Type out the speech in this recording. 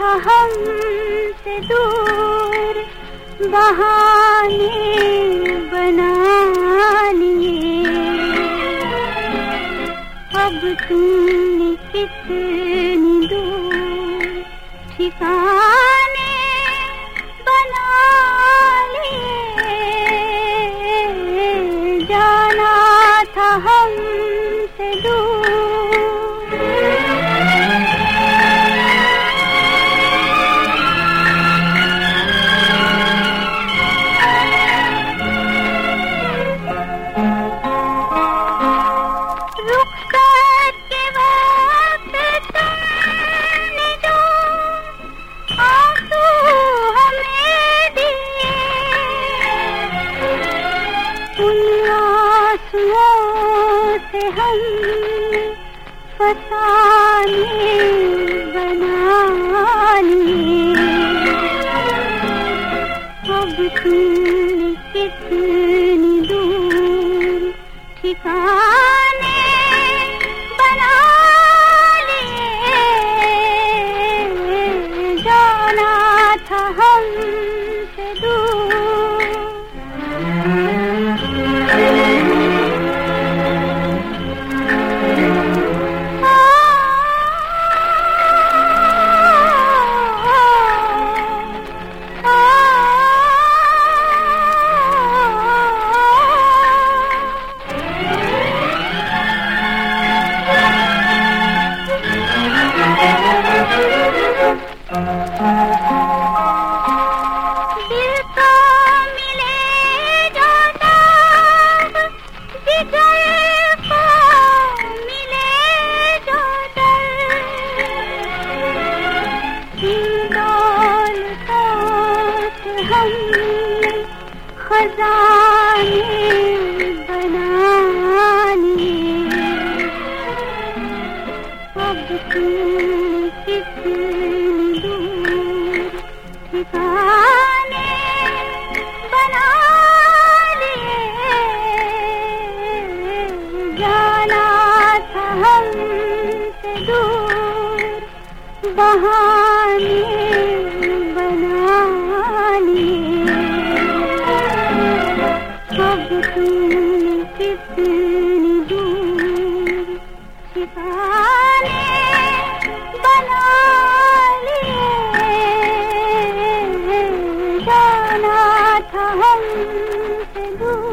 था हमसे दूर बहाने बना लिए अब तुमने कितनी दूर ठिकान हम फसाने बनाने। अब तुमने कितनी दूर लिए अब तुम कितनी ठिकाने बना लिए। जाना था अब कितनी Hello.